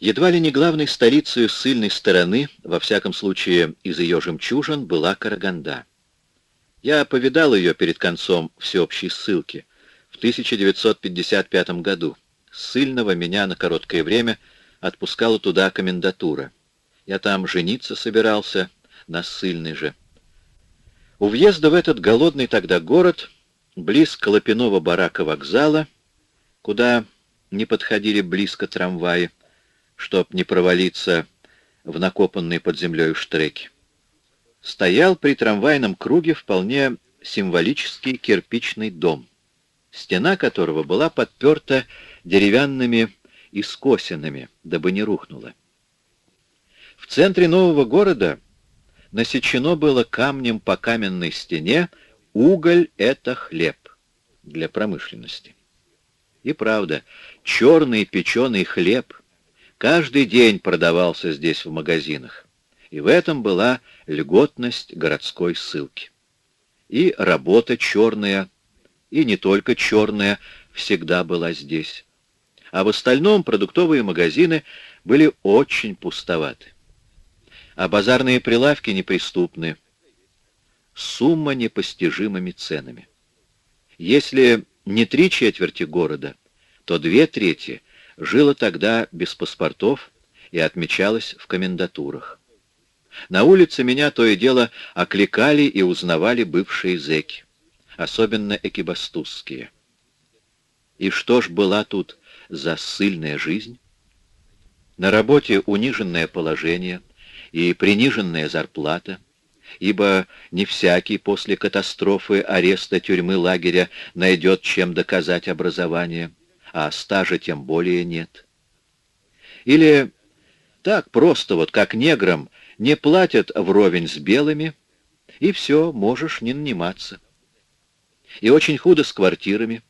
Едва ли не главной столицей ссыльной стороны, во всяком случае из ее жемчужин, была Караганда. Я повидал ее перед концом всеобщей ссылки в 1955 году. Ссыльного меня на короткое время отпускала туда комендатура. Я там жениться собирался, на ссыльной же. У въезда в этот голодный тогда город, близ Колопиного барака вокзала, куда не подходили близко трамваи, чтоб не провалиться в накопанные под землей штреки, стоял при трамвайном круге вполне символический кирпичный дом, стена которого была подперта деревянными искосинами, дабы не рухнула. В центре нового города насечено было камнем по каменной стене «Уголь — это хлеб» для промышленности. И правда, черный печеный хлеб каждый день продавался здесь в магазинах, и в этом была льготность городской ссылки. И работа черная, и не только черная, всегда была здесь. А в остальном продуктовые магазины были очень пустоваты а базарные прилавки неприступны. Сумма непостижимыми ценами. Если не три четверти города, то две трети жило тогда без паспортов и отмечалось в комендатурах. На улице меня то и дело окликали и узнавали бывшие зэки, особенно экибастузские. И что ж была тут за ссыльная жизнь? На работе униженное положение — и приниженная зарплата, ибо не всякий после катастрофы, ареста, тюрьмы, лагеря найдет чем доказать образование, а стажа тем более нет. Или так просто, вот как неграм, не платят вровень с белыми, и все, можешь не наниматься. И очень худо с квартирами.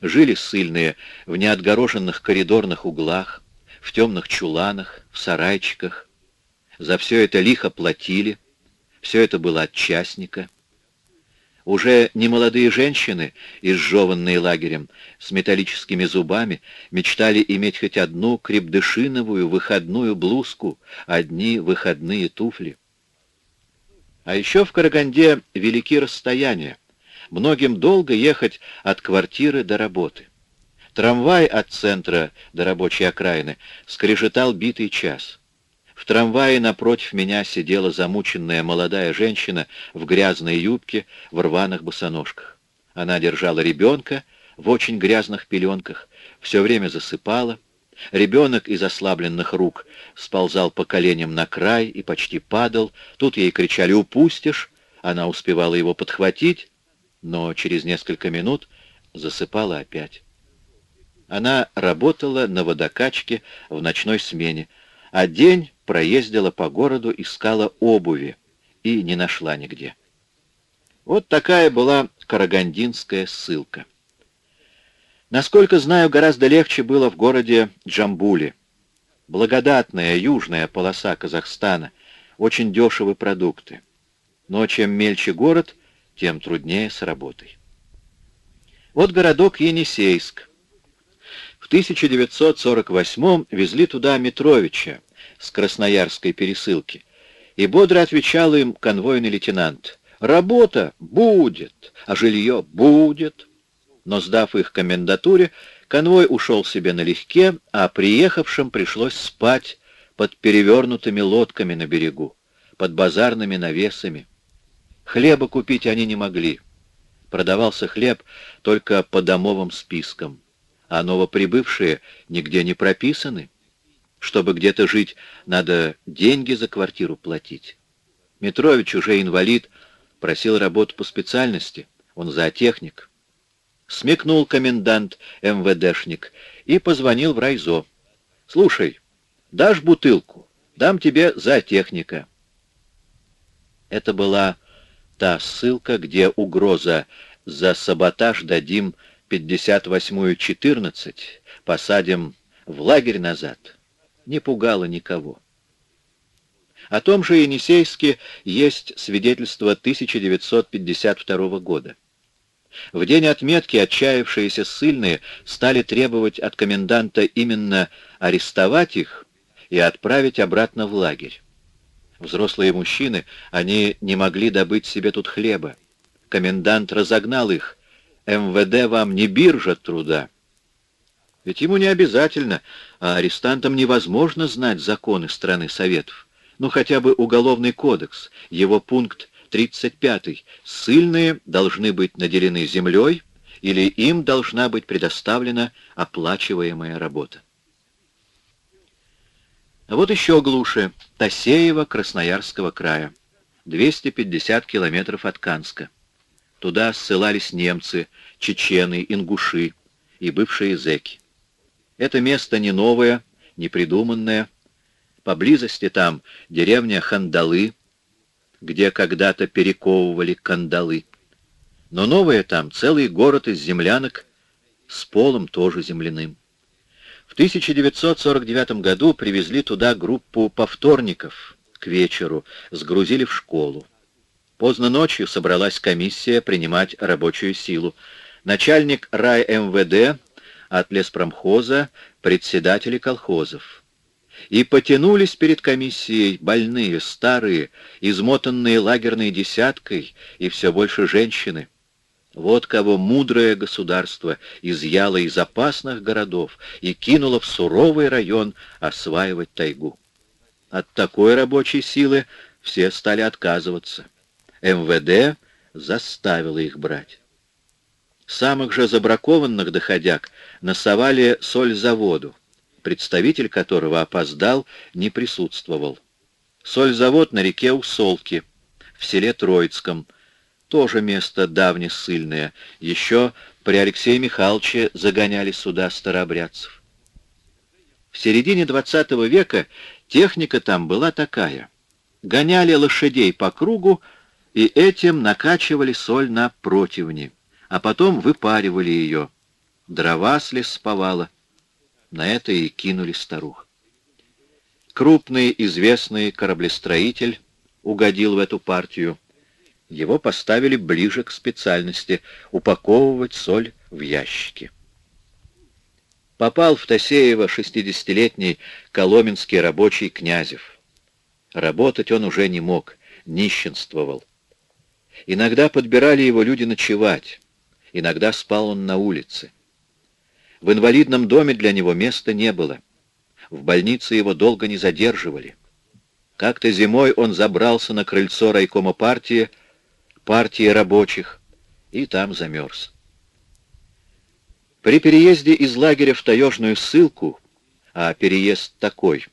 Жили ссыльные в неотгороженных коридорных углах, в темных чуланах, в сарайчиках, за все это лихо платили, все это было от частника. Уже немолодые женщины, изжеванные лагерем, с металлическими зубами, мечтали иметь хоть одну крепдышиновую выходную блузку, одни выходные туфли. А еще в Караганде велики расстояния. Многим долго ехать от квартиры до работы. Трамвай от центра до рабочей окраины скрежетал битый час. Трамвае напротив меня сидела замученная молодая женщина в грязной юбке, в рваных босоножках. Она держала ребенка в очень грязных пеленках, все время засыпала. Ребенок из ослабленных рук сползал по коленям на край и почти падал. Тут ей кричали «Упустишь!» Она успевала его подхватить, но через несколько минут засыпала опять. Она работала на водокачке в ночной смене, а день проездила по городу, искала обуви и не нашла нигде. Вот такая была карагандинская ссылка. Насколько знаю, гораздо легче было в городе Джамбуле. Благодатная южная полоса Казахстана, очень дешевые продукты. Но чем мельче город, тем труднее с работой. Вот городок Енисейск. В 1948 везли туда Митровича, с Красноярской пересылки, и бодро отвечал им конвойный лейтенант. «Работа будет, а жилье будет». Но, сдав их комендатуре, конвой ушел себе налегке, а приехавшим пришлось спать под перевернутыми лодками на берегу, под базарными навесами. Хлеба купить они не могли. Продавался хлеб только по домовым спискам, а новоприбывшие нигде не прописаны. Чтобы где-то жить, надо деньги за квартиру платить. Митрович уже инвалид, просил работу по специальности. Он зоотехник. Смекнул комендант МВДшник и позвонил в райзо. «Слушай, дашь бутылку? Дам тебе зоотехника». Это была та ссылка, где угроза «за саботаж дадим 58-ю 14, посадим в лагерь назад» не пугало никого. О том же Енисейске есть свидетельство 1952 года. В день отметки отчаявшиеся ссыльные стали требовать от коменданта именно арестовать их и отправить обратно в лагерь. Взрослые мужчины, они не могли добыть себе тут хлеба. Комендант разогнал их. МВД вам не биржа труда. Ведь ему не обязательно, а арестантам невозможно знать законы страны Советов. Ну, хотя бы Уголовный кодекс, его пункт 35. Сыльные должны быть наделены землей или им должна быть предоставлена оплачиваемая работа. А вот еще глуше. Тасеево Красноярского края. 250 километров от Канска. Туда ссылались немцы, чечены, ингуши и бывшие зэки. Это место не новое, не придуманное. Поблизости там деревня Хандалы, где когда-то перековывали кандалы. Но новое там целый город из землянок с полом тоже земляным. В 1949 году привезли туда группу повторников к вечеру, сгрузили в школу. Поздно ночью собралась комиссия принимать рабочую силу. Начальник рай МВД от леспромхоза, председатели колхозов. И потянулись перед комиссией больные, старые, измотанные лагерной десяткой, и все больше женщины. Вот кого мудрое государство изъяло из опасных городов и кинуло в суровый район осваивать тайгу. От такой рабочей силы все стали отказываться. МВД заставило их брать. Самых же забракованных доходяг насовали соль заводу, представитель которого опоздал, не присутствовал. Сользавод на реке Усолки, в селе Троицком, тоже место давне ссыльное. Еще при Алексее Михайловиче загоняли сюда старообрядцев. В середине XX века техника там была такая. Гоняли лошадей по кругу и этим накачивали соль на противни, а потом выпаривали ее. Дрова с лес сповала. На это и кинули старух. Крупный известный кораблестроитель угодил в эту партию. Его поставили ближе к специальности — упаковывать соль в ящики. Попал в Тосеево 60-летний коломенский рабочий Князев. Работать он уже не мог, нищенствовал. Иногда подбирали его люди ночевать, иногда спал он на улице. В инвалидном доме для него места не было. В больнице его долго не задерживали. Как-то зимой он забрался на крыльцо райкома партии, партии рабочих, и там замерз. При переезде из лагеря в таежную ссылку, а переезд такой,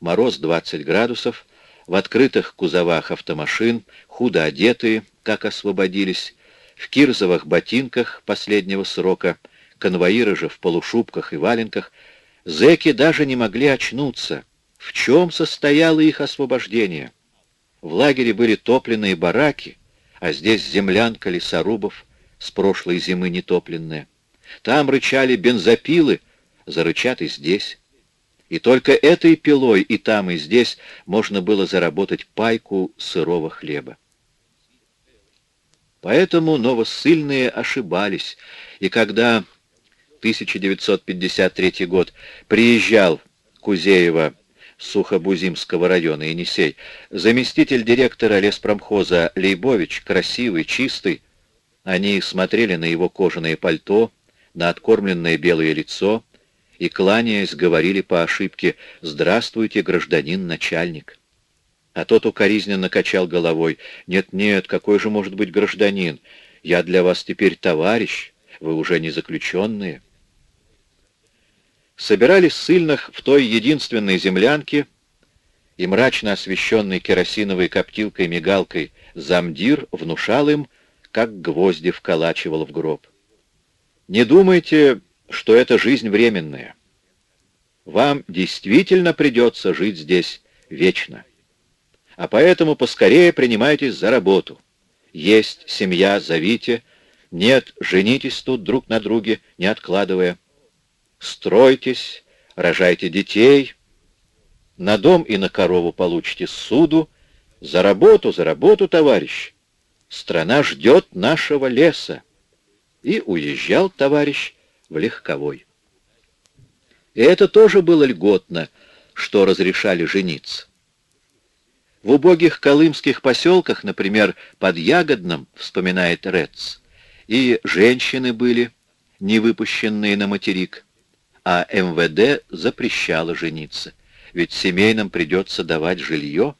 мороз 20 градусов, в открытых кузовах автомашин, худо одетые, как освободились, в кирзовых ботинках последнего срока, конвоиры же в полушубках и валенках, зэки даже не могли очнуться. В чем состояло их освобождение? В лагере были топленные бараки, а здесь землянка лесорубов с прошлой зимы нетопленная. Там рычали бензопилы, зарычат и здесь. И только этой пилой и там, и здесь можно было заработать пайку сырого хлеба. Поэтому новосыльные ошибались, и когда 1953 год приезжал Кузеева Сухобузимского района Енисей, заместитель директора леспромхоза Лейбович, красивый, чистый, они смотрели на его кожаное пальто, на откормленное белое лицо и, кланяясь, говорили по ошибке «Здравствуйте, гражданин начальник». А тот укоризненно качал головой. «Нет-нет, какой же может быть гражданин? Я для вас теперь товарищ, вы уже не заключенные» собирали ссыльных в той единственной землянке, и мрачно освещенный керосиновой коптилкой-мигалкой замдир внушал им, как гвозди вколачивал в гроб. Не думайте, что это жизнь временная. Вам действительно придется жить здесь вечно. А поэтому поскорее принимайтесь за работу. Есть семья, зовите. Нет, женитесь тут друг на друге, не откладывая стройтесь, рожайте детей, на дом и на корову получите суду, за работу, за работу, товарищ. Страна ждет нашего леса. И уезжал товарищ в легковой. И это тоже было льготно. что разрешали жениться. В убогих колымских поселках, например, под Ягодном, вспоминает Рец, и женщины были, не выпущенные на материк, а МВД запрещало жениться, ведь семейным придется давать жилье.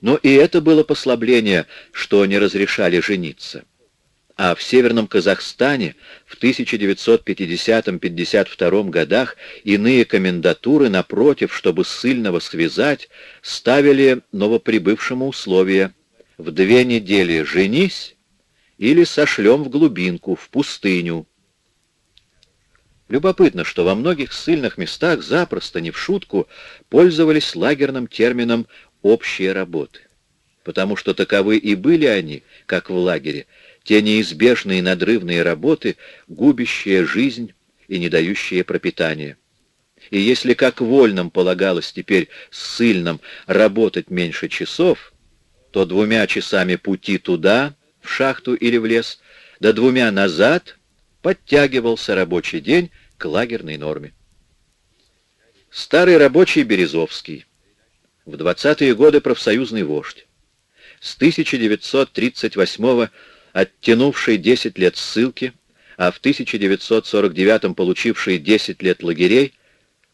Но и это было послабление, что не разрешали жениться а в Северном Казахстане в 1950-52 годах иные комендатуры, напротив, чтобы ссыльного связать, ставили новоприбывшему условие «в две недели женись» или «сошлем в глубинку, в пустыню». Любопытно, что во многих ссыльных местах запросто, не в шутку, пользовались лагерным термином «общие работы», потому что таковы и были они, как в лагере, те неизбежные надрывные работы, губящие жизнь и не дающие пропитания. И если как вольным полагалось теперь ссыльным работать меньше часов, то двумя часами пути туда, в шахту или в лес, да двумя назад подтягивался рабочий день к лагерной норме. Старый рабочий Березовский, в 20-е годы профсоюзный вождь, с 1938 года оттянувший 10 лет ссылки, а в 1949 получивший 10 лет лагерей,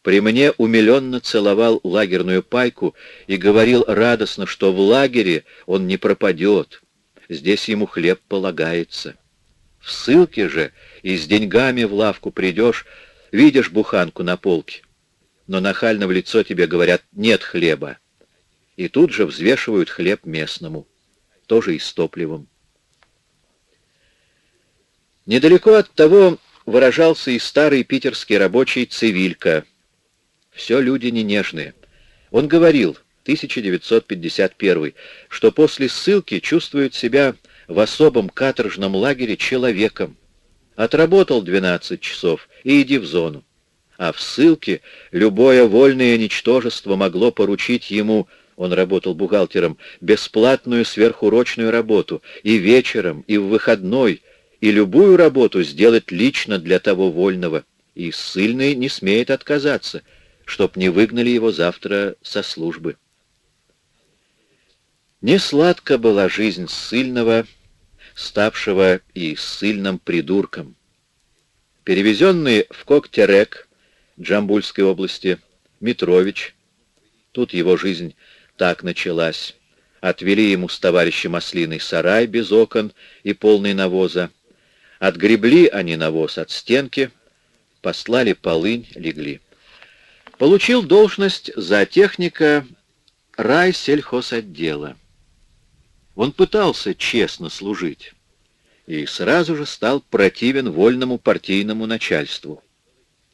при мне умиленно целовал лагерную пайку и говорил радостно, что в лагере он не пропадет, здесь ему хлеб полагается. В ссылке же и с деньгами в лавку придешь, видишь буханку на полке, но нахально в лицо тебе говорят «нет хлеба», и тут же взвешивают хлеб местному, тоже и с топливом. Недалеко от того выражался и старый питерский рабочий Цивилька. Все люди не нежные. Он говорил, 1951, что после ссылки чувствует себя в особом каторжном лагере человеком. Отработал 12 часов и иди в зону. А в ссылке любое вольное ничтожество могло поручить ему, он работал бухгалтером, бесплатную сверхурочную работу и вечером, и в выходной, и любую работу сделать лично для того вольного, и ссыльный не смеет отказаться, чтоб не выгнали его завтра со службы. Не сладко была жизнь ссыльного, ставшего и ссыльным придурком. Перевезенный в Коктерек, Джамбульской области, Митрович, тут его жизнь так началась, отвели ему с товарищем ослиный сарай без окон и полный навоза, Отгребли они навоз от стенки, послали полынь, легли. Получил должность за техника райсельхозотдела. Он пытался честно служить и сразу же стал противен вольному партийному начальству.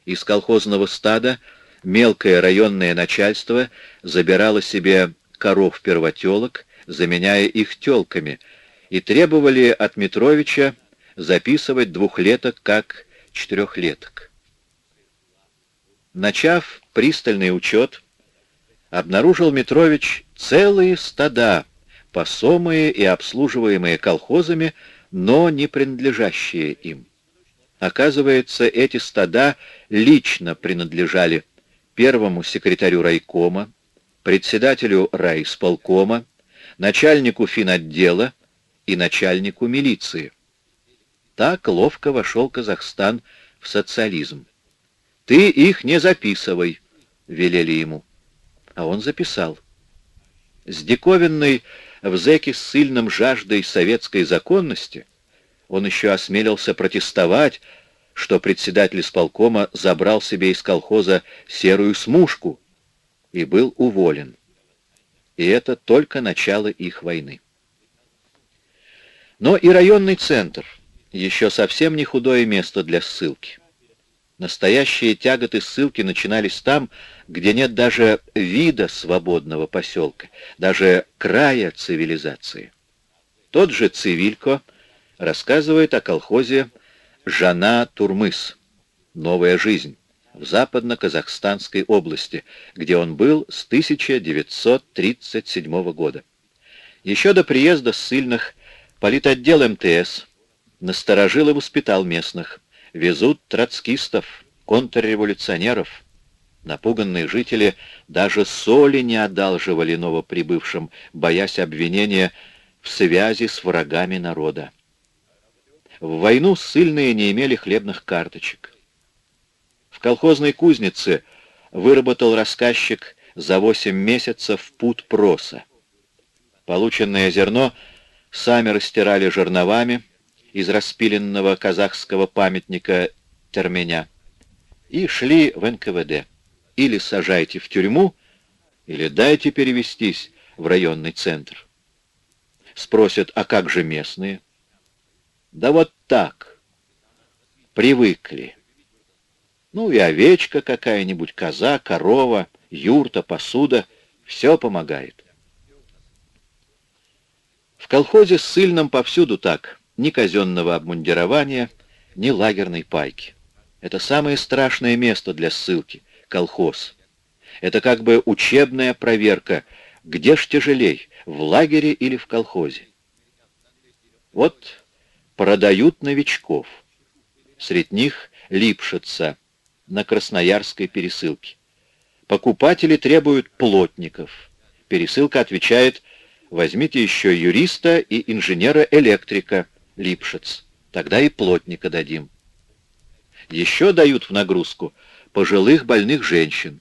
Из колхозного стада мелкое районное начальство забирало себе коров-первотелок, заменяя их телками, и требовали от Митровича записывать двухлеток как четырехлеток. Начав пристальный учет, обнаружил Митрович целые стада, посомые и обслуживаемые колхозами, но не принадлежащие им. Оказывается, эти стада лично принадлежали первому секретарю райкома, председателю райисполкома, начальнику финотдела и начальнику милиции. Так ловко вошел Казахстан в социализм. «Ты их не записывай», — велели ему. А он записал. С диковинной в зэке с сильным жаждой советской законности он еще осмелился протестовать, что председатель исполкома забрал себе из колхоза серую смушку и был уволен. И это только начало их войны. Но и районный центр — еще совсем не худое место для ссылки. Настоящие тяготы ссылки начинались там, где нет даже вида свободного поселка, даже края цивилизации. Тот же Цивилько рассказывает о колхозе «Жана Турмыс. Новая жизнь» в западно-казахстанской области, где он был с 1937 года. Еще до приезда ссыльных политотдел МТС насторожил и воспитал местных. Везут троцкистов, контрреволюционеров. Напуганные жители даже соли не одалживали новоприбывшим, боясь обвинения в связи с врагами народа. В войну ссыльные не имели хлебных карточек. В колхозной кузнице выработал рассказчик за 8 месяцев пут проса. Полученное зерно сами растирали жерновами из распиленного казахского памятника Терменя и шли в НКВД. Или сажайте в тюрьму, или дайте перевестись в районный центр. Спросят, а как же местные? Да вот так. Привыкли. Ну и овечка какая-нибудь, коза, корова, юрта, посуда — все помогает. В колхозе с сыльным повсюду так. Ни казенного обмундирования, ни лагерной пайки. Это самое страшное место для ссылки — колхоз. Это как бы учебная проверка, где ж тяжелей, в лагере или в колхозе. Вот продают новичков. Среди них Липшица на Красноярской пересылке. Покупатели требуют плотников. Пересылка отвечает «возьмите еще юриста и инженера-электрика, Липшиц, тогда и плотника дадим». Еще дают в нагрузку пожилых больных женщин.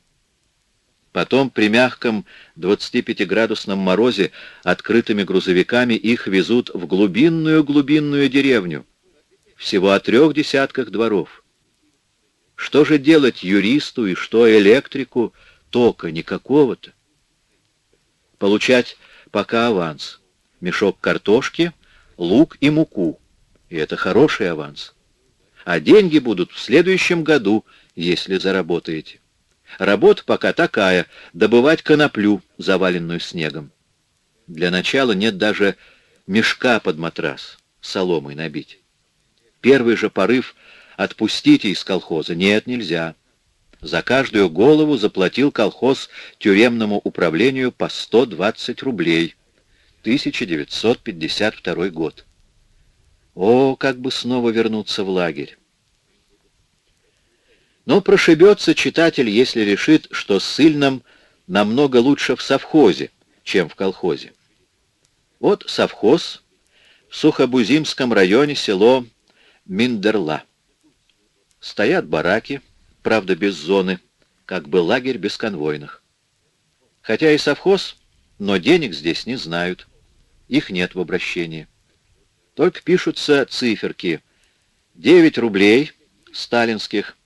Потом при мягком 25-градусном морозе открытыми грузовиками их везут в глубинную-глубинную деревню, всего о трех десятках дворов. Что же делать юристу и что электрику, тока никакого-то? Получать пока аванс, мешок картошки, лук и муку, и это хороший аванс. А деньги будут в следующем году, если заработаете. Работа пока такая — добывать коноплю, заваленную снегом. Для начала нет даже мешка под матрас, соломой набить. Первый же порыв — отпустите из колхоза. Нет, нельзя. За каждую голову заплатил колхоз тюремному управлению по 120 рублей. 1952 год. О, как бы снова вернуться в лагерь! Но прошибется читатель, если решит, что с намного лучше в совхозе, чем в колхозе. Вот совхоз в Сухобузимском районе село Миндерла. Стоят бараки, правда без зоны, как бы лагерь без конвойных. Хотя и совхоз, но денег здесь не знают. Их нет в обращении. Только пишутся циферки. 9 рублей сталинских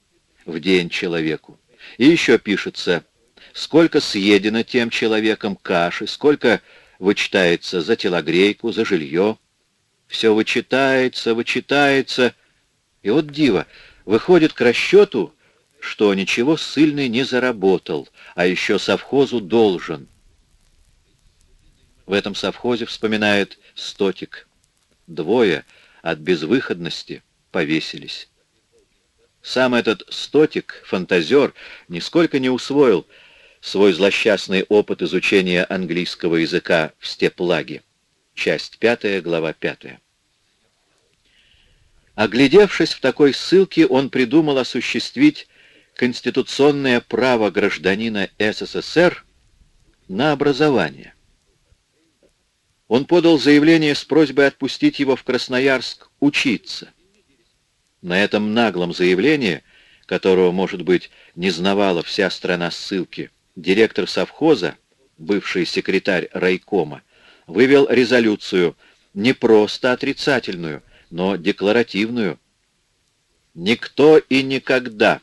в день человеку. И еще пишется, сколько съедено тем человеком каши, сколько вычитается за телогрейку, за жилье. Все вычитается, вычитается. И вот диво, выходит к расчету, что ничего ссыльный не заработал, а еще совхозу должен. В этом совхозе вспоминает Стотик. Двое от безвыходности повесились. Сам этот стотик, фантазер, нисколько не усвоил свой злосчастный опыт изучения английского языка в степлаге. Часть пятая, глава пятая. Оглядевшись в такой ссылке, он придумал осуществить конституционное право гражданина СССР на образование. Он подал заявление с просьбой отпустить его в Красноярск учиться. На этом наглом заявлении, которого, может быть, не знавала вся страна ссылки, директор совхоза, бывший секретарь райкома, вывел резолюцию не просто отрицательную, но декларативную. Никто и никогда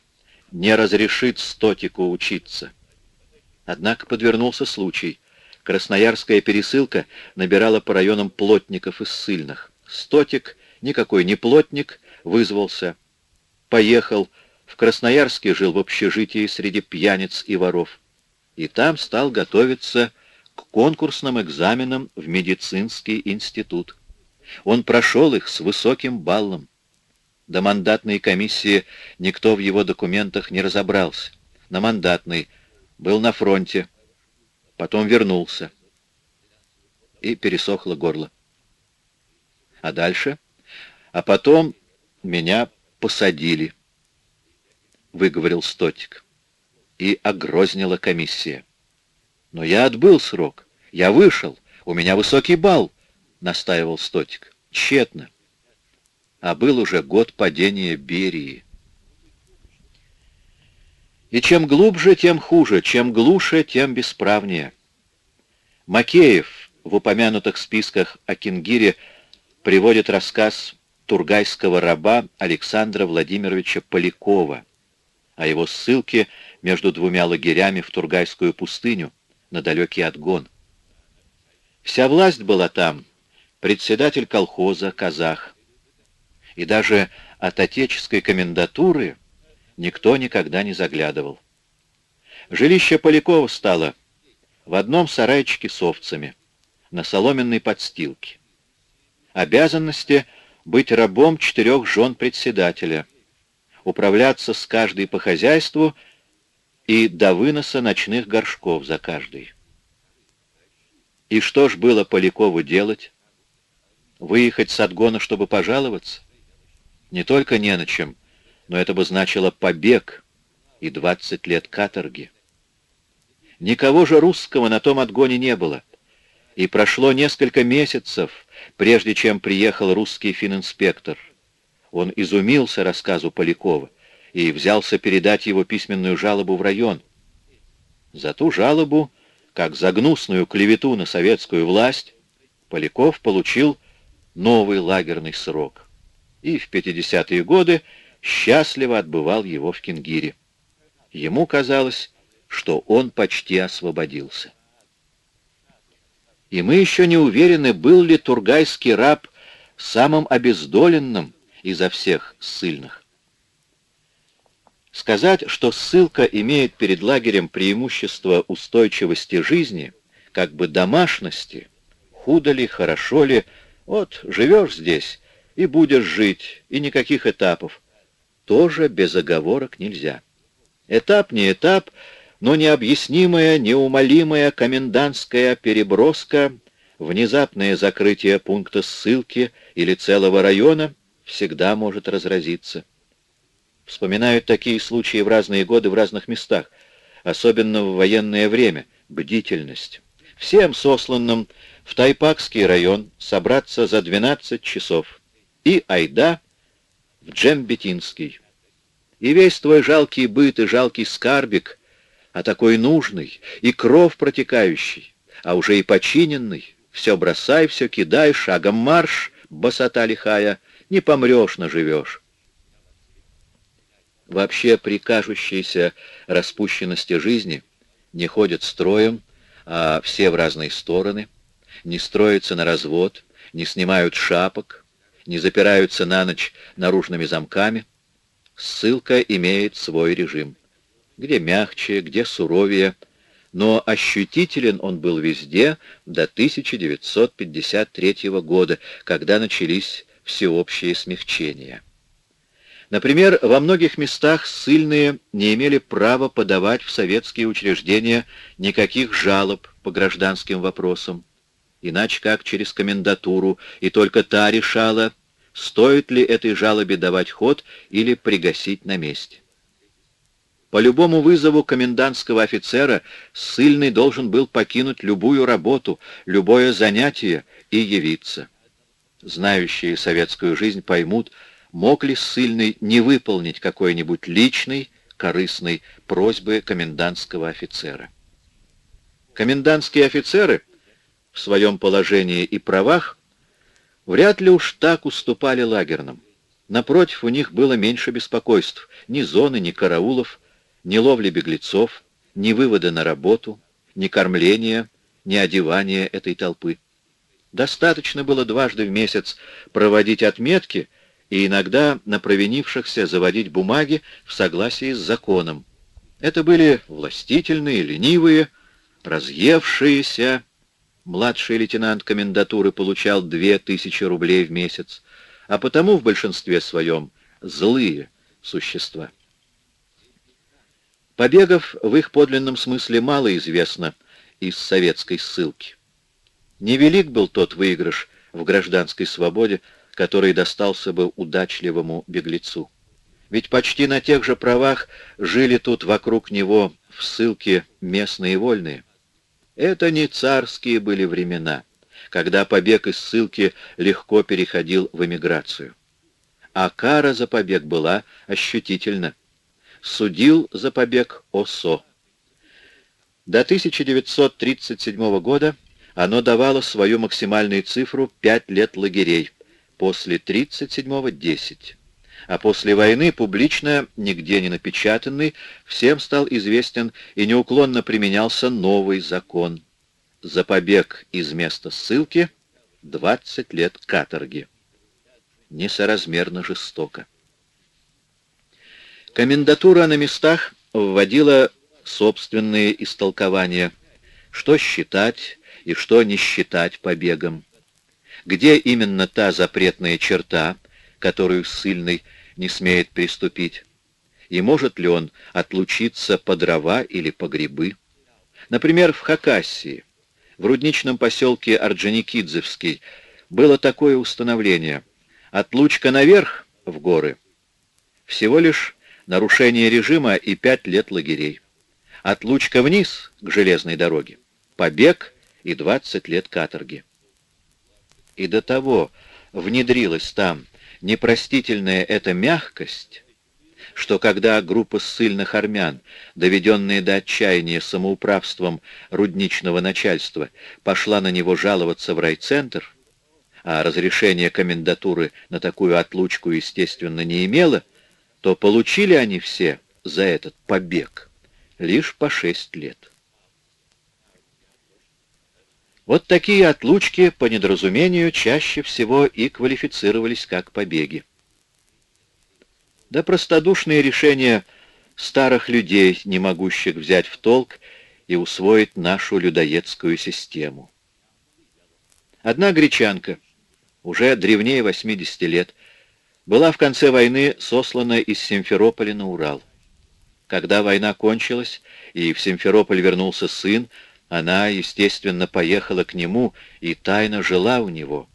не разрешит Стотику учиться. Однако подвернулся случай. Красноярская пересылка набирала по районам плотников и ссыльных. Стотик, никакой не плотник, вызвался, поехал, в Красноярске жил в общежитии среди пьяниц и воров, и там стал готовиться к конкурсным экзаменам в медицинский институт. Он прошел их с высоким баллом. До мандатной комиссии никто в его документах не разобрался. На мандатной был на фронте, потом вернулся. И пересохло горло. А дальше? А потом меня посадили, — выговорил Стотик. и огрознила комиссия. Но я отбыл срок. Я вышел. У меня высокий балл, — настаивал Стотик. Тщетно. А был уже год падения Берии. И чем глубже, тем хуже, чем глуше, тем бесправнее. Макеев в упомянутых списках о Кингире приводит рассказ тургайского раба Александра Владимировича Полякова о его ссылке между двумя лагерями в Тургайскую пустыню на далекий отгон. Вся власть была там, председатель колхоза, казах. И даже от отеческой комендатуры никто никогда не заглядывал. Жилище Полякова стало в одном сарайчике с овцами, на соломенной подстилке. Обязанности быть рабом четырех жен председателя, управляться с каждой по хозяйству и до выноса ночных горшков за каждый. И что ж было Полякову делать? Выехать с отгона, чтобы пожаловаться? Не только не на чем, но это бы значило побег и двадцать лет каторги. Никого же русского на том отгоне не было, и прошло несколько месяцев, прежде чем приехал русский фининспектор. Он изумился рассказу Полякова и взялся передать его письменную жалобу в район. За ту жалобу, как за гнусную клевету на советскую власть, Поляков получил новый лагерный срок и в 50-е годы счастливо отбывал его в Кингире. Ему казалось, что он почти освободился. И мы еще не уверены, был ли тургайский раб самым обездоленным изо всех ссыльных. Сказать, что ссылка имеет перед лагерем преимущество устойчивости жизни, как бы домашности, худо ли, хорошо ли, вот живешь здесь и будешь жить, и никаких этапов, тоже без оговорок нельзя. Этап не этап, но необъяснимая, неумолимая комендантская переброска, внезапное закрытие пункта ссылки или целого района всегда может разразиться. Вспоминают такие случаи в разные годы в разных местах, особенно в военное время, бдительность. Всем сосланным в Тайпакский район собраться за 12 часов и айда в Джембетинский. И весь твой жалкий быт и жалкий скарбик — а такой нужный, и кров протекающий, а уже и починенный. Все бросай, все кидай, шагом марш, босота лихая, не помрешь, наживешь. Вообще при кажущейся распущенности жизни не ходят строем, а все в разные стороны, не строятся на развод, не снимают шапок, не запираются на ночь наружными замками. Ссылка имеет свой режим где мягче, где суровее, но ощутителен он был везде до 1953 года, когда начались всеобщие смягчения. Например, во многих местах ссыльные не имели права подавать в советские учреждения никаких жалоб по гражданским вопросам, иначе как через комендатуру, и только та решала, стоит ли этой жалобе давать ход или пригасить на месте. По любому вызову комендантского офицера ссыльный должен был покинуть любую работу, любое занятие и явиться. Знающие советскую жизнь поймут, мог ли ссыльный не выполнить какой-нибудь личной, корыстной просьбы комендантского офицера. Комендантские офицеры в своем положении и правах вряд ли уж так уступали лагерным. Напротив, у них было меньше беспокойств, ни зоны, ни караулов, ни ловли беглецов, ни вывода на работу, ни кормления, ни одевания этой толпы. Достаточно было дважды в месяц проводить отметки и иногда на провинившихся заводить бумаги в согласии с законом. Это были властительные, ленивые, разъевшиеся. Младший лейтенант комендатуры получал две тысячи рублей в месяц, а потому в большинстве своем злые существа. Побегов в их подлинном смысле мало известно из советской ссылки. Невелик был тот выигрыш в гражданской свободе, который достался бы удачливому беглецу. Ведь почти на тех же правах жили тут вокруг него в ссылке местные вольные. Это не царские были времена, когда побег из ссылки легко переходил в эмиграцию. А кара за побег была ощутительна. Судил за побег ОСО. До 1937 года оно давало свою максимальную цифру 5 лет лагерей, после 37-го — 10. А после войны, публично, нигде не напечатанный, всем стал известен и неуклонно применялся новый закон. За побег из места ссылки 20 лет каторги. Несоразмерно жестоко. Комендатура на местах вводила собственные истолкования, что считать и что не считать побегом. Где именно та запретная черта, которую ссыльный не смеет приступить? И может ли он отлучиться по дрова или по грибы? Например, в Хакассии, в рудничном поселке Орджоникидзевский, было такое установление. Отлучка наверх, в горы, всего лишь нарушение режима и пять лет лагерей. Отлучка вниз, к железной дороге, побег и 20 лет каторги. И до того внедрилась там непростительная эта мягкость, что когда группа ссыльных армян, доведенная до отчаяния самоуправством рудничного начальства, пошла на него жаловаться в райцентр, а разрешение комендатуры на такую отлучку, естественно, не имело, то получили они все за этот побег лишь по шесть лет. Вот такие отлучки, по недоразумению, чаще всего и квалифицировались как побеги. Да простодушные решения старых людей, не могущих взять в толк и усвоить нашу людоедскую систему. Одна гречанка, уже древнее 80 лет, была в конце войны сослана из Симферополя на Урал. Когда война кончилась, и в Симферополь вернулся сын, она, естественно, поехала к нему и тайно жила у него.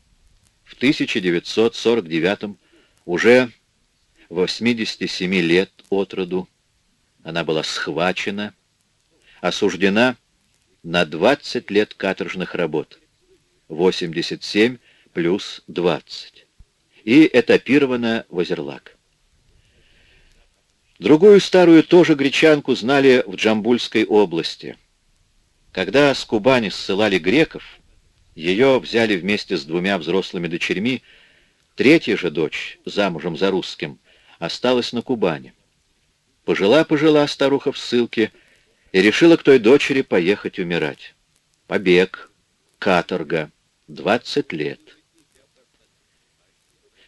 В 1949 уже 87 лет от роду, она была схвачена, осуждена на 20 лет каторжных работ, 87 плюс 20, и этапирована в Озерлак. Другую старую тоже гречанку знали в Джамбульской области – когда с Кубани ссылали греков, ее взяли вместе с двумя взрослыми дочерьми, третья же дочь, замужем за русским, осталась на Кубани. Пожила-пожила старуха в ссылке и решила к той дочери поехать умирать. Побег, каторга, 20 лет.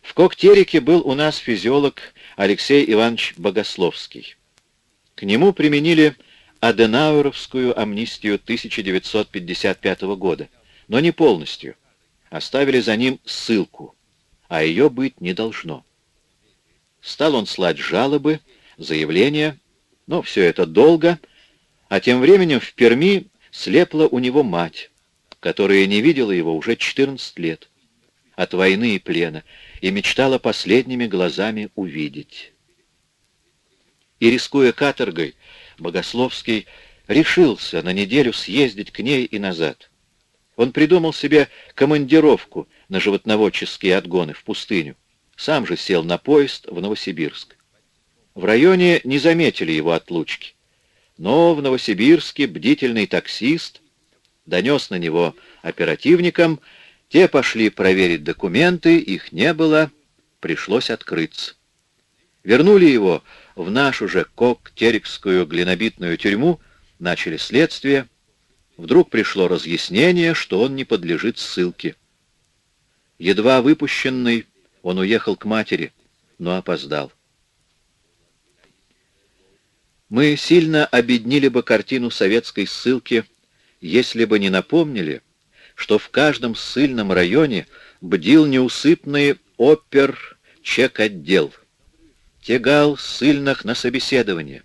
В Коктерике был у нас физиолог Алексей Иванович Богословский. К нему применили Аденауэровскую амнистию 1955 года, но не полностью. Оставили за ним ссылку, а ее быть не должно. Стал он слать жалобы, заявления, но все это долго, а тем временем в Перми слепла у него мать, которая не видела его уже 14 лет от войны и плена и мечтала последними глазами увидеть. И, рискуя каторгой, Богословский решился на неделю съездить к ней и назад. Он придумал себе командировку на животноводческие отгоны в пустыню. Сам же сел на поезд в Новосибирск. В районе не заметили его отлучки. Но в Новосибирске бдительный таксист донес на него оперативникам, те пошли проверить документы, их не было, пришлось открыться. Вернули его в нашу же Коктерикскую глинобитную тюрьму, начали следствие. Вдруг пришло разъяснение, что он не подлежит ссылке. Едва выпущенный, он уехал к матери, но опоздал. Мы сильно обеднили бы картину советской ссылки, если бы не напомнили, что в каждом ссыльном районе бдил неусыпный опер-чек-отдел — тягал ссыльных на собеседование,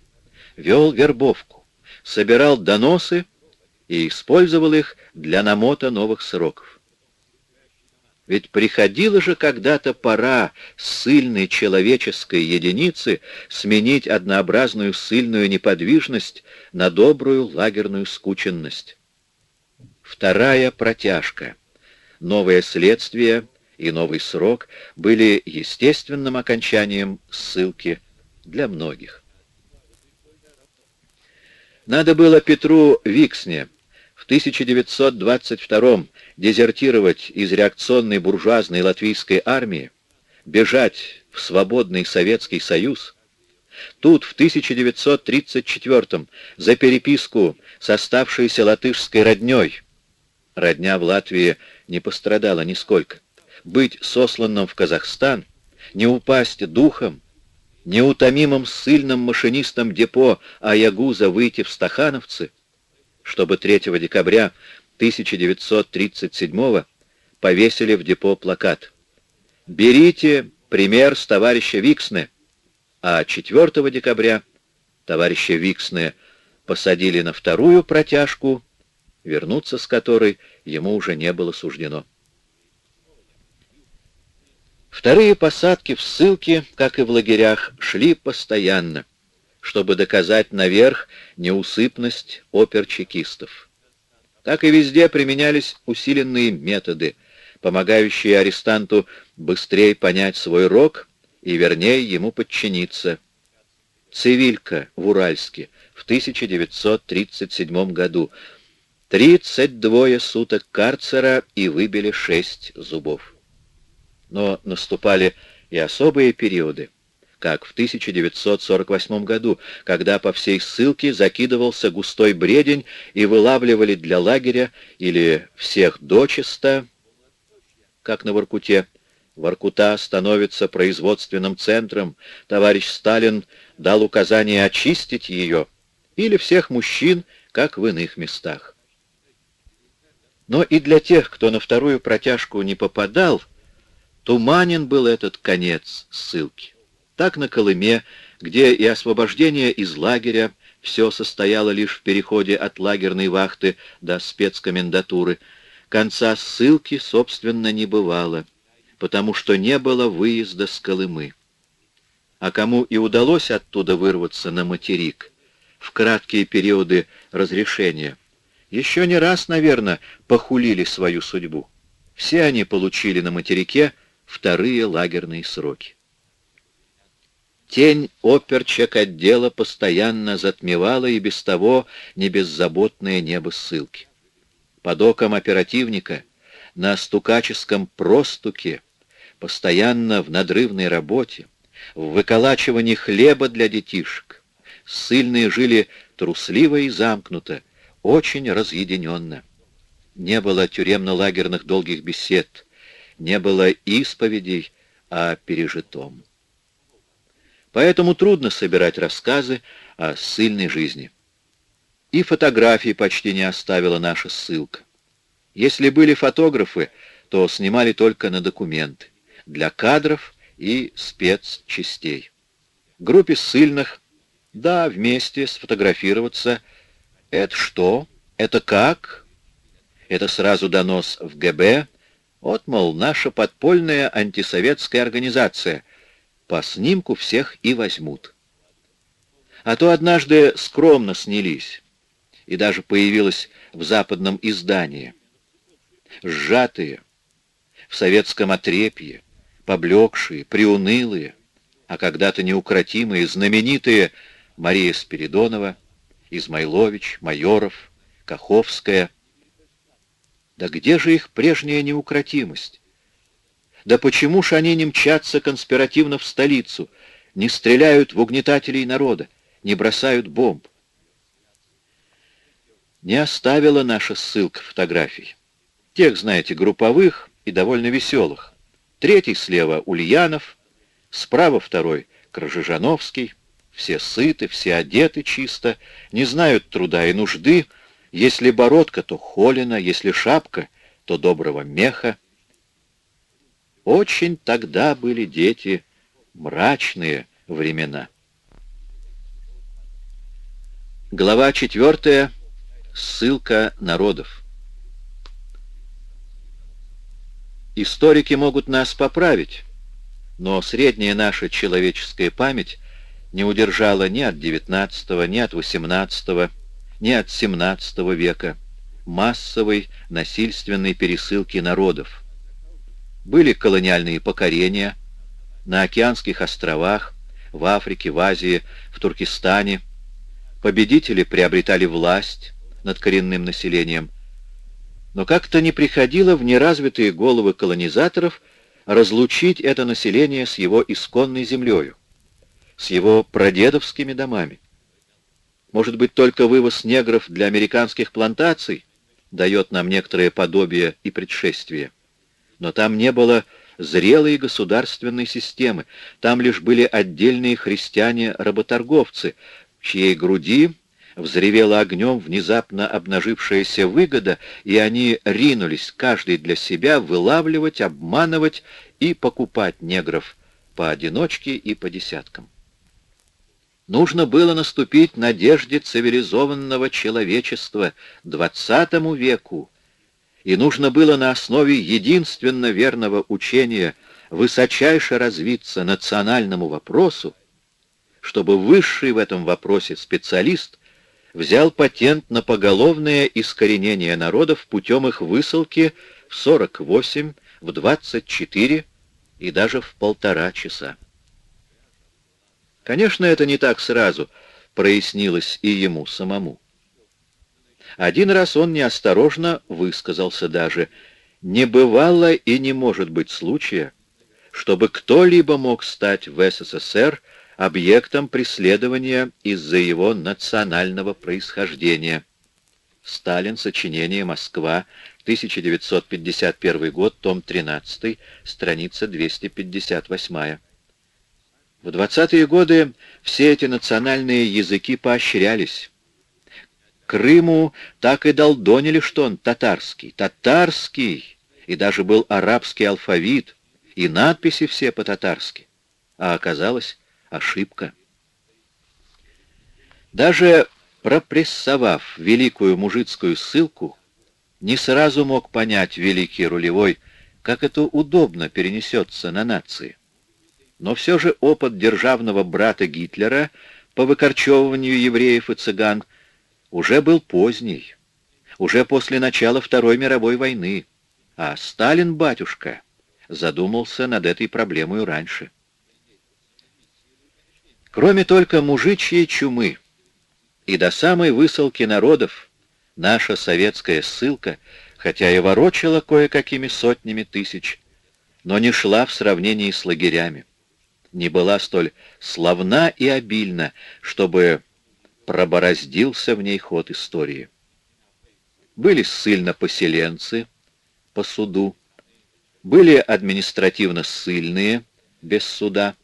вел вербовку, собирал доносы и использовал их для намота новых сроков. Ведь приходила же когда-то пора сильной человеческой единицы сменить однообразную сильную неподвижность на добрую лагерную скученность. Вторая протяжка. Новое следствие и новый срок были естественным окончанием ссылки для многих. Надо было Петру Виксне в 1922 дезертировать из реакционной буржуазной латвийской армии, бежать в свободный Советский Союз, тут в 1934 за переписку с оставшейся латышской родней, родня в Латвии не пострадала нисколько, быть сосланным в Казахстан, не упасть духом, неутомимым ссыльным машинистом депо Аягуза выйти в Стахановцы, чтобы 3 декабря 1937 повесили в депо плакат «Берите пример с товарища Виксне», а 4 декабря товарища Виксне посадили на вторую протяжку, вернуться с которой ему уже не было суждено. Вторые посадки в ссылке, как и в лагерях, шли постоянно, чтобы доказать наверх неусыпность опер-чекистов. Так и везде применялись усиленные методы, помогающие арестанту быстрее понять свой рок и вернее ему подчиниться. Цивилька в Уральске в 1937 году. 32 суток карцера и выбили 6 зубов но наступали и особые периоды, как в 1948 году, когда по всей ссылке закидывался густой бредень и вылавливали для лагеря или всех дочисто, как на Воркуте. Воркута становится производственным центром, товарищ Сталин дал указание очистить ее, или всех мужчин, как в иных местах. Но и для тех, кто на вторую протяжку не попадал, Туманен был этот конец ссылки. Так на Колыме, где и освобождение из лагеря все состояло лишь в переходе от лагерной вахты до спецкомендатуры, конца ссылки, собственно, не бывало, потому что не было выезда с Колымы. А кому и удалось оттуда вырваться на материк в краткие периоды разрешения, еще не раз, наверное, похулили свою судьбу. Все они получили на материке вторые лагерные сроки. Тень оперчек отдела постоянно затмевала и без того небеззаботное небо ссылки. Под оком оперативника на стукаческом простуке, постоянно в надрывной работе, в выколачивании хлеба для детишек, ссыльные жили трусливо и замкнуто, очень разъединенно. Не было тюремно-лагерных долгих бесед, не было исповедей о пережитом. Поэтому трудно собирать рассказы о ссыльной жизни. И фотографий почти не оставила наша ссылка. Если были фотографы, то снимали только на документы, для кадров и спецчастей. Группе ссыльных, да, вместе сфотографироваться. Это что? Это как? Это сразу донос в ГБ, вот, мол, наша подпольная антисоветская организация. По снимку всех и возьмут. А то однажды скромно снялись, и даже появилось в западном издании. Сжатые, в советском отрепье, поблекшие, приунылые, а когда-то неукротимые, знаменитые Мария Спиридонова, Измайлович, Майоров, Каховская — да где же их прежняя неукротимость? Да почему ж они не мчатся конспиративно в столицу, не стреляют в угнетателей народа, не бросают бомб? Не оставила наша ссылка фотографий. Тех, знаете, групповых и довольно веселых. Третий слева Ульянов, справа второй Крыжижановский. Все сыты, все одеты чисто, не знают труда и нужды, если бородка, то холина, если шапка, то доброго меха. Очень тогда были дети мрачные времена. Глава четвертая. Ссылка народов. Историки могут нас поправить, но средняя наша человеческая память не удержала ни от XIX, ни от XVIII, ни от XVII века массовой насильственной пересылки народов. Были колониальные покорения на океанских островах, в Африке, в Азии, в Туркестане. Победители приобретали власть над коренным населением. Но как-то не приходило в неразвитые головы колонизаторов разлучить это население с его исконной землею, с его прадедовскими домами. Может быть, только вывоз негров для американских плантаций дает нам некоторое подобие и предшествие. Но там не было зрелой государственной системы, там лишь были отдельные христиане-работорговцы, в чьей груди взревела огнем внезапно обнажившаяся выгода, и они ринулись, каждый для себя, вылавливать, обманывать и покупать негров поодиночке и по десяткам. Нужно было наступить надежде цивилизованного человечества двадцатому веку, и нужно было на основе единственно верного учения высочайше развиться национальному вопросу, чтобы высший в этом вопросе специалист взял патент на поголовное искоренение народов путем их высылки в 48, в 24 и даже в полтора часа. Конечно, это не так сразу прояснилось и ему самому. Один раз он неосторожно высказался даже. Не бывало и не может быть случая, чтобы кто-либо мог стать в СССР объектом преследования из-за его национального происхождения. Сталин, сочинение «Москва», 1951 год, том 13, страница 258. В 20-е годы все эти национальные языки поощрялись. Крыму так и долдонили, что он татарский. Татарский! И даже был арабский алфавит, и надписи все по-татарски. А оказалось ошибка. Даже пропрессовав великую мужицкую ссылку, не сразу мог понять великий рулевой, как это удобно перенесется на нации. Но все же опыт державного брата Гитлера по выкорчевыванию евреев и цыган уже был поздний, уже после начала Второй мировой войны, а Сталин, батюшка, задумался над этой проблемой раньше. Кроме только мужичьей чумы и до самой высылки народов, наша советская ссылка, хотя и ворочала кое-какими сотнями тысяч, но не шла в сравнении с лагерями не была столь славна и обильна, чтобы пробороздился в ней ход истории. Были ссыльно-поселенцы по суду, были административно-ссыльные без суда,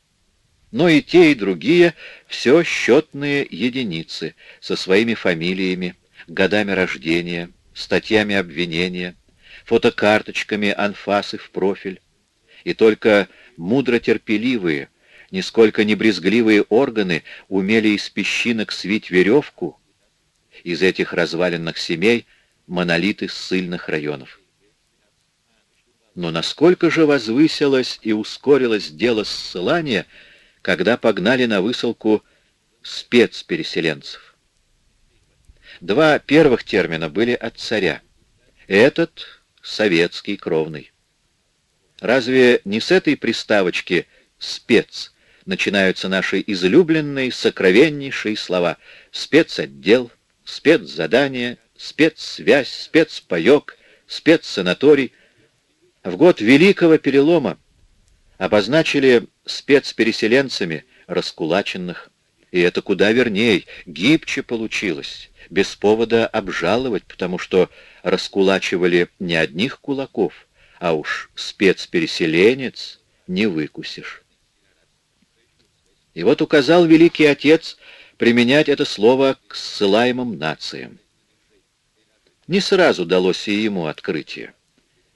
но и те, и другие все счетные единицы со своими фамилиями, годами рождения, статьями обвинения, фотокарточками анфасы в профиль, и только мудро-терпеливые, нисколько не брезгливые органы умели из песчинок свить веревку, из этих разваленных семей монолиты ссыльных районов. Но насколько же возвысилось и ускорилось дело ссылания, когда погнали на высылку спецпереселенцев? Два первых термина были от царя. Этот — советский кровный. Разве не с этой приставочки «спец» начинаются наши излюбленные, сокровеннейшие слова. Спецотдел, спецзадание, спецсвязь, спецпаек, спецсанаторий. В год Великого Перелома обозначили спецпереселенцами раскулаченных. И это куда верней, гибче получилось, без повода обжаловать, потому что раскулачивали не одних кулаков, а уж спецпереселенец не выкусишь. И вот указал Великий Отец применять это слово к ссылаемым нациям. Не сразу далось и ему открытие.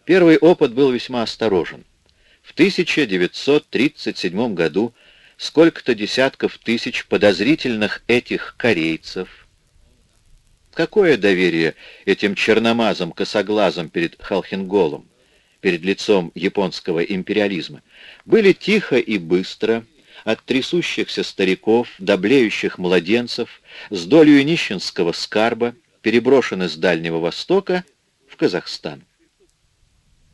Первый опыт был весьма осторожен. В 1937 году сколько-то десятков тысяч подозрительных этих корейцев. Какое доверие этим черномазым косоглазом перед Халхинголом? перед лицом японского империализма, были тихо и быстро, от трясущихся стариков до блеющих младенцев, с долей нищенского скарба, переброшены с Дальнего Востока в Казахстан.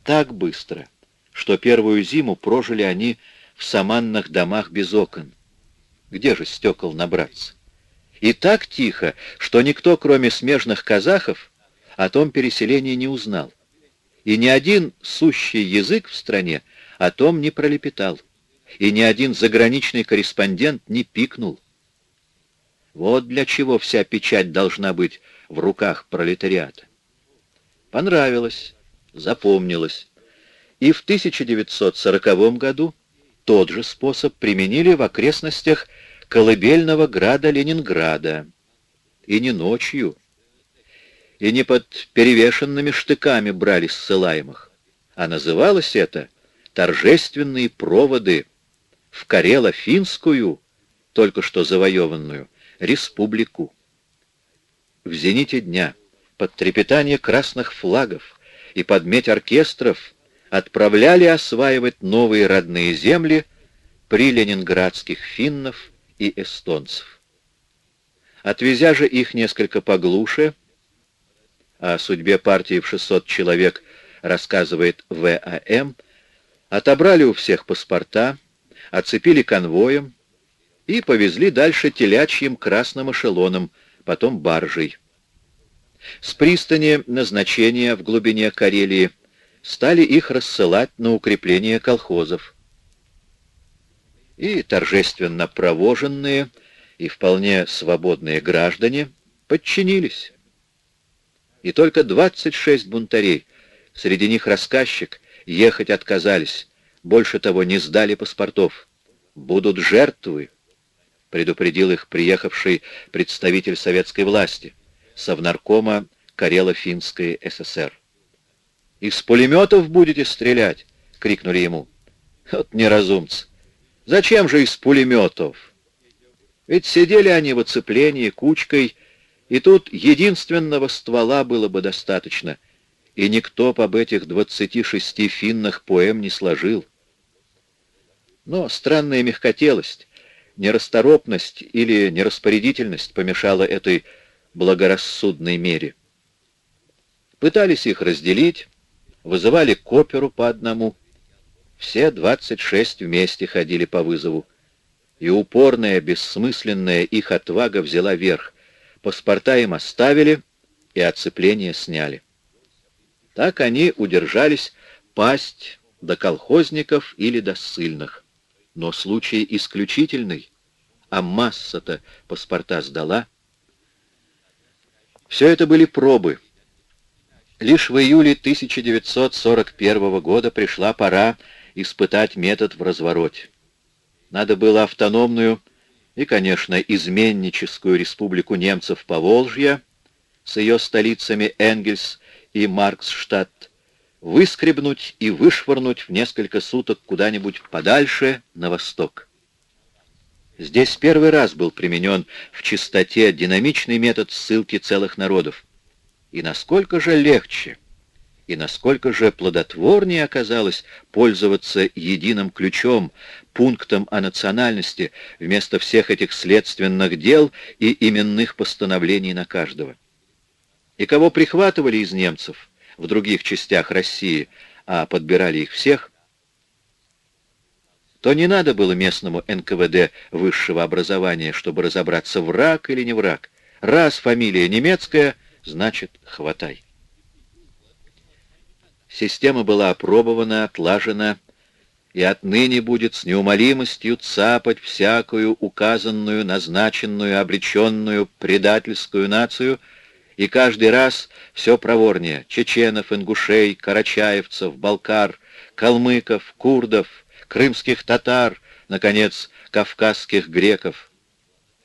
Так быстро, что первую зиму прожили они в саманных домах без окон. Где же стекол набраться? И так тихо, что никто, кроме смежных казахов, о том переселении не узнал. И ни один сущий язык в стране о том не пролепетал. И ни один заграничный корреспондент не пикнул. Вот для чего вся печать должна быть в руках пролетариата. Понравилось, запомнилось. И в 1940 году тот же способ применили в окрестностях колыбельного града Ленинграда. И не ночью, и не под перевешенными штыками брали ссылаемых, а называлось это «торжественные проводы» в Карело-Финскую, только что завоеванную, республику. В зените дня, под трепетание красных флагов и под медь оркестров отправляли осваивать новые родные земли при ленинградских финнов и эстонцев. Отвезя же их несколько поглуше, о судьбе партии в 600 человек рассказывает ВАМ, отобрали у всех паспорта, оцепили конвоем и повезли дальше телячьим красным эшелоном, потом баржей. С пристани назначения в глубине Карелии стали их рассылать на укрепление колхозов. И торжественно провоженные и вполне свободные граждане подчинились и только 26 бунтарей, среди них рассказчик, ехать отказались, больше того не сдали паспортов. «Будут жертвы», — предупредил их приехавший представитель советской власти, совнаркома Карело-Финской ССР. «Из пулеметов будете стрелять?» — крикнули ему. «Вот неразумцы! Зачем же из пулеметов? Ведь сидели они в оцеплении кучкой, и тут единственного ствола было бы достаточно, и никто об этих 26 финнах поэм не сложил. Но странная мягкотелость, нерасторопность или нераспорядительность помешала этой благорассудной мере. Пытались их разделить, вызывали к оперу по одному. Все 26 вместе ходили по вызову, и упорная, бессмысленная их отвага взяла верх. Паспорта им оставили и оцепление сняли. Так они удержались пасть до колхозников или до ссыльных. Но случай исключительный, а масса-то паспорта сдала. Все это были пробы. Лишь в июле 1941 года пришла пора испытать метод в развороте. Надо было автономную и, конечно, изменническую республику немцев Поволжья с ее столицами Энгельс и Марксштадт выскребнуть и вышвырнуть в несколько суток куда-нибудь подальше на восток. Здесь первый раз был применен в чистоте динамичный метод ссылки целых народов. И насколько же легче, и насколько же плодотворнее оказалось пользоваться единым ключом, пунктом о национальности вместо всех этих следственных дел и именных постановлений на каждого. И кого прихватывали из немцев в других частях России, а подбирали их всех, то не надо было местному НКВД высшего образования, чтобы разобраться, враг или не враг. Раз фамилия немецкая, значит, хватай. Система была опробована, отлажена, и отныне будет с неумолимостью цапать всякую указанную, назначенную, обреченную предательскую нацию, и каждый раз все проворнее чеченов, ингушей, карачаевцев, балкар, калмыков, курдов, крымских татар, наконец, кавказских греков,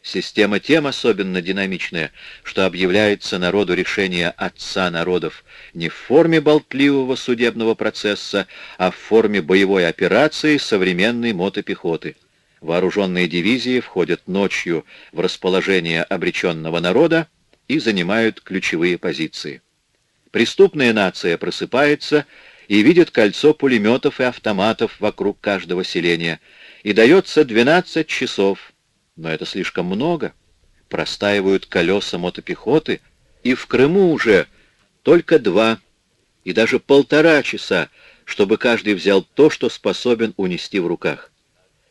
Система тем особенно динамичная, что объявляется народу решение отца народов не в форме болтливого судебного процесса, а в форме боевой операции современной мотопехоты. Вооруженные дивизии входят ночью в расположение обреченного народа и занимают ключевые позиции. Преступная нация просыпается и видит кольцо пулеметов и автоматов вокруг каждого селения, и дается 12 часов, но это слишком много. Простаивают колеса мотопехоты, и в Крыму уже только два и даже полтора часа, чтобы каждый взял то, что способен унести в руках.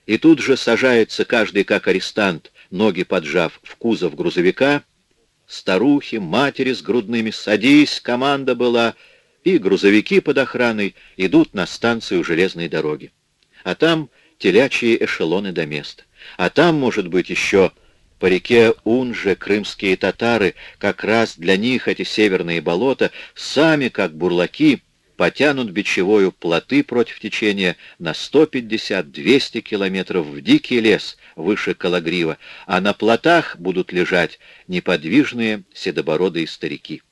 И тут же сажается каждый как арестант, ноги поджав в кузов грузовика, старухи, матери с грудными «садись», команда была, и грузовики под охраной идут на станцию железной дороги. А там телячьи эшелоны до места. А там, может быть, еще по реке Унже крымские татары, как раз для них эти северные болота, сами, как бурлаки, потянут бичевою плоты против течения на 150-200 километров в дикий лес выше Калагрива, а на плотах будут лежать неподвижные седобородые старики.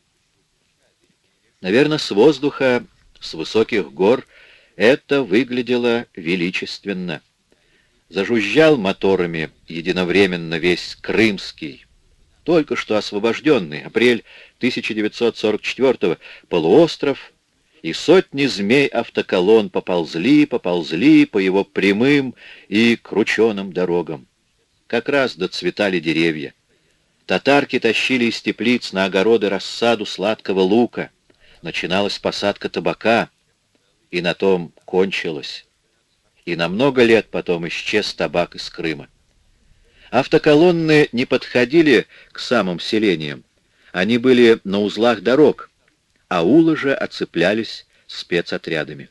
Наверное, с воздуха, с высоких гор это выглядело величественно. Зажужжал моторами единовременно весь Крымский, только что освобожденный, апрель 1944 полуостров, и сотни змей автоколон поползли, поползли по его прямым и крученым дорогам. Как раз доцветали деревья. Татарки тащили из теплиц на огороды рассаду сладкого лука. Начиналась посадка табака, и на том кончилось. И на много лет потом исчез табак из Крыма. Автоколонны не подходили к самым селениям. Они были на узлах дорог, аулы же оцеплялись спецотрядами.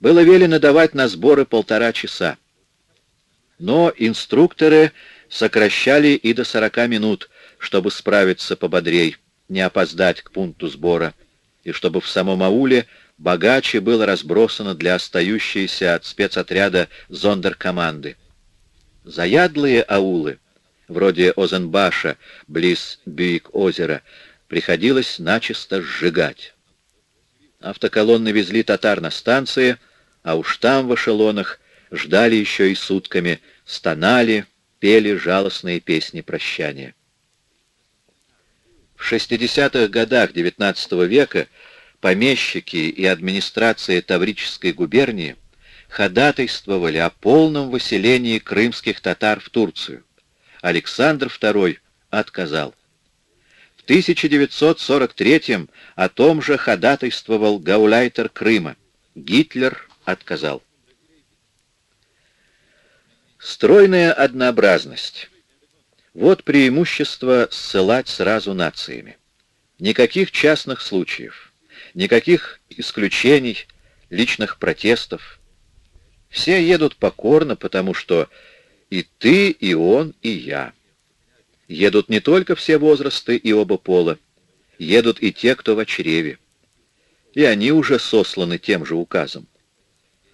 Было велено давать на сборы полтора часа. Но инструкторы сокращали и до сорока минут, чтобы справиться пободрей, не опоздать к пункту сбора, и чтобы в самом ауле богаче было разбросано для остающейся от спецотряда зондеркоманды. Заядлые аулы, вроде Озенбаша, близ Бюик-озера, приходилось начисто сжигать. Автоколонны везли татар на станции, а уж там в эшелонах ждали еще и сутками, стонали, пели жалостные песни прощания. В 60-х годах XIX века помещики и администрация Таврической губернии ходатайствовали о полном выселении крымских татар в Турцию. Александр II отказал. 1943 о том же ходатайствовал гауляйтер Крыма. Гитлер отказал. Стройная однообразность. Вот преимущество ссылать сразу нациями. Никаких частных случаев, никаких исключений, личных протестов. Все едут покорно, потому что и ты, и он, и я — Едут не только все возрасты и оба пола, едут и те, кто в чреве. И они уже сосланы тем же указом.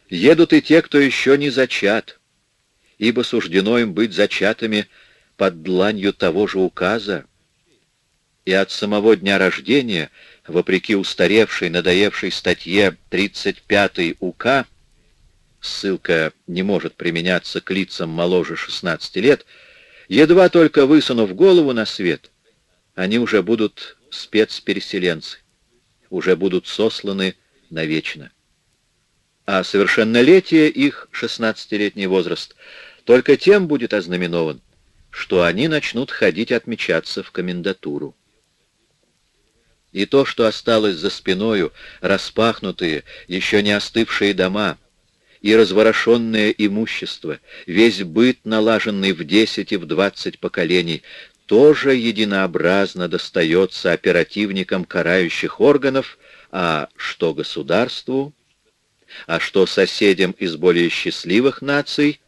Едут и те, кто еще не зачат, ибо суждено им быть зачатыми под дланью того же указа. И от самого дня рождения, вопреки устаревшей, надоевшей статье 35 УК, ссылка не может применяться к лицам моложе 16 лет, Едва только высунув голову на свет, они уже будут спецпереселенцы, уже будут сосланы навечно. А совершеннолетие их, 16-летний возраст, только тем будет ознаменован, что они начнут ходить отмечаться в комендатуру. И то, что осталось за спиною, распахнутые, еще не остывшие дома — и разворошенное имущество, весь быт, налаженный в десять и в двадцать поколений, тоже единообразно достается оперативникам карающих органов, а что государству, а что соседям из более счастливых наций,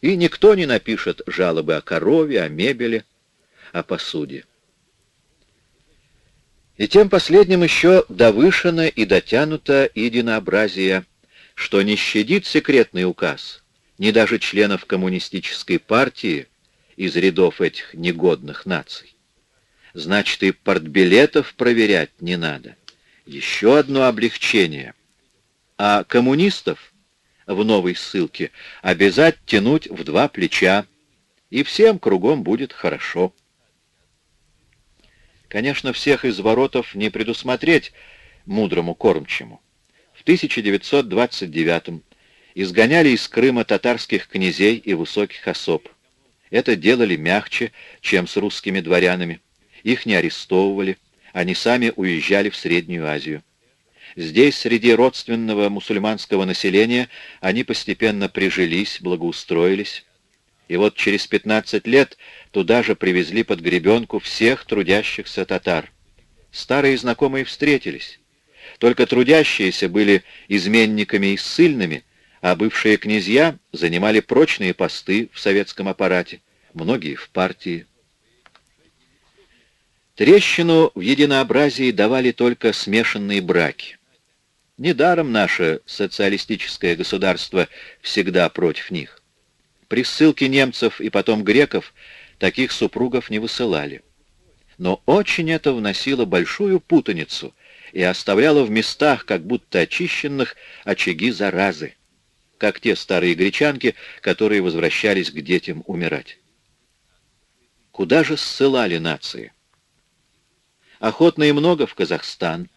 и никто не напишет жалобы о корове, о мебели, о посуде. И тем последним еще довышено и дотянуто единообразие что не щадит секретный указ ни даже членов коммунистической партии из рядов этих негодных наций. Значит, и портбилетов проверять не надо. Еще одно облегчение. А коммунистов в новой ссылке обязать тянуть в два плеча, и всем кругом будет хорошо. Конечно, всех из воротов не предусмотреть мудрому кормчему. 1929 изгоняли из Крыма татарских князей и высоких особ. Это делали мягче, чем с русскими дворянами. Их не арестовывали, они сами уезжали в Среднюю Азию. Здесь, среди родственного мусульманского населения, они постепенно прижились, благоустроились. И вот через 15 лет туда же привезли под гребенку всех трудящихся татар. Старые знакомые встретились. Только трудящиеся были изменниками и ссыльными, а бывшие князья занимали прочные посты в советском аппарате, многие в партии. Трещину в единообразии давали только смешанные браки. Недаром наше социалистическое государство всегда против них. При ссылке немцев и потом греков таких супругов не высылали. Но очень это вносило большую путаницу и оставляло в местах, как будто очищенных, очаги заразы, как те старые гречанки, которые возвращались к детям умирать. Куда же ссылали нации? Охотно и много в Казахстан,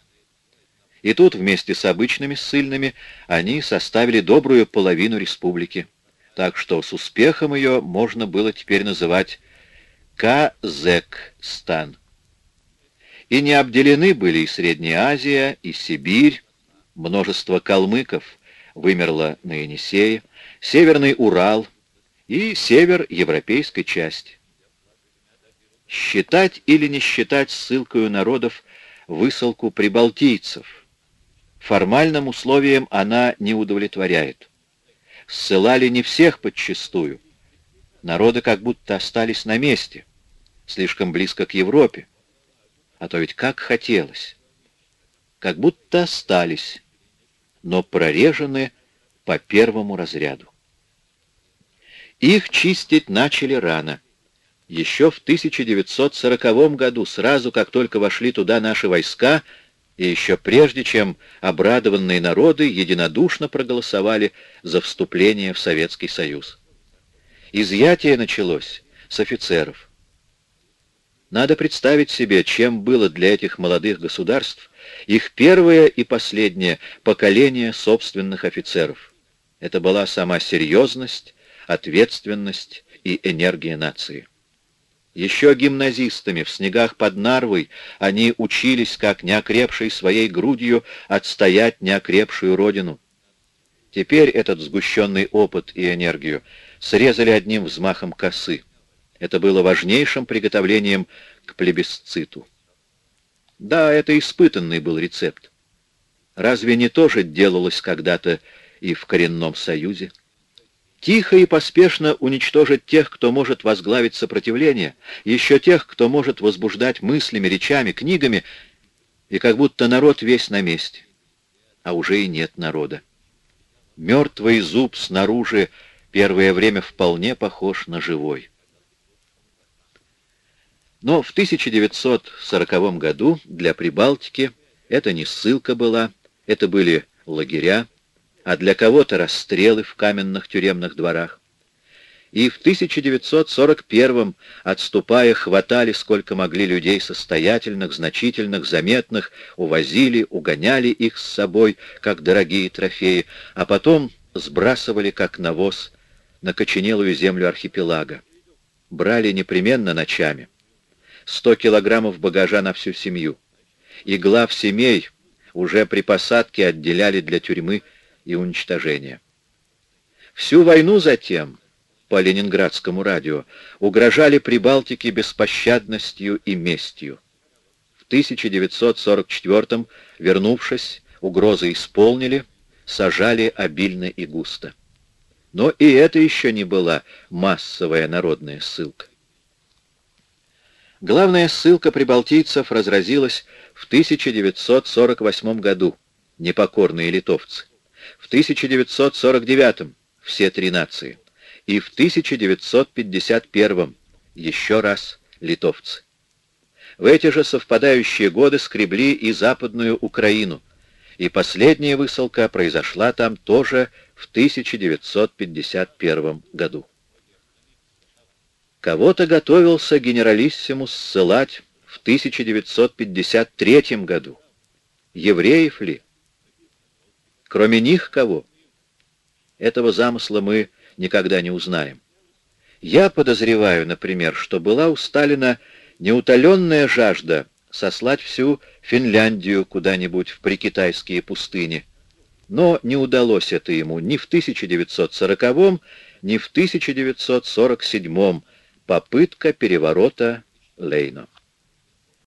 и тут вместе с обычными ссыльными они составили добрую половину республики, так что с успехом ее можно было теперь называть Казекстан. И не обделены были и Средняя Азия, и Сибирь, множество калмыков вымерло на Енисее, Северный Урал и север европейской части. Считать или не считать ссылкою народов высылку прибалтийцев – Формальным условиям она не удовлетворяет. Ссылали не всех подчистую. Народы как будто остались на месте, слишком близко к Европе. А то ведь как хотелось. Как будто остались, но прорежены по первому разряду. Их чистить начали рано. Еще в 1940 году, сразу как только вошли туда наши войска, и еще прежде, чем обрадованные народы единодушно проголосовали за вступление в Советский Союз. Изъятие началось с офицеров. Надо представить себе, чем было для этих молодых государств их первое и последнее поколение собственных офицеров. Это была сама серьезность, ответственность и энергия нации. Еще гимназистами в снегах под Нарвой они учились, как неокрепшей своей грудью, отстоять неокрепшую родину. Теперь этот сгущенный опыт и энергию срезали одним взмахом косы. Это было важнейшим приготовлением к плебисциту. Да, это испытанный был рецепт. Разве не то же делалось когда-то и в коренном союзе? Тихо и поспешно уничтожить тех, кто может возглавить сопротивление, еще тех, кто может возбуждать мыслями, речами, книгами, и как будто народ весь на месте. А уже и нет народа. Мертвый зуб снаружи первое время вполне похож на живой. Но в 1940 году для Прибалтики это не ссылка была, это были лагеря, а для кого-то расстрелы в каменных тюремных дворах. И в 1941-м, отступая, хватали сколько могли людей состоятельных, значительных, заметных, увозили, угоняли их с собой, как дорогие трофеи, а потом сбрасывали, как навоз, на коченелую землю архипелага. Брали непременно ночами. Сто килограммов багажа на всю семью. И глав семей уже при посадке отделяли для тюрьмы и уничтожения. Всю войну затем, по ленинградскому радио, угрожали Прибалтике беспощадностью и местью. В 1944-м, вернувшись, угрозы исполнили, сажали обильно и густо. Но и это еще не была массовая народная ссылка. Главная ссылка прибалтийцев разразилась в 1948 году, непокорные литовцы в 1949 все три нации и в 1951 еще раз литовцы. В эти же совпадающие годы скребли и Западную Украину, и последняя высылка произошла там тоже в 1951 году. Кого-то готовился генералиссимус ссылать в 1953 году. Евреев ли? Кроме них кого? Этого замысла мы никогда не узнаем. Я подозреваю, например, что была у Сталина неутоленная жажда сослать всю Финляндию куда-нибудь в прикитайские пустыни. Но не удалось это ему ни в 1940 ни в 1947 попытка переворота Лейно.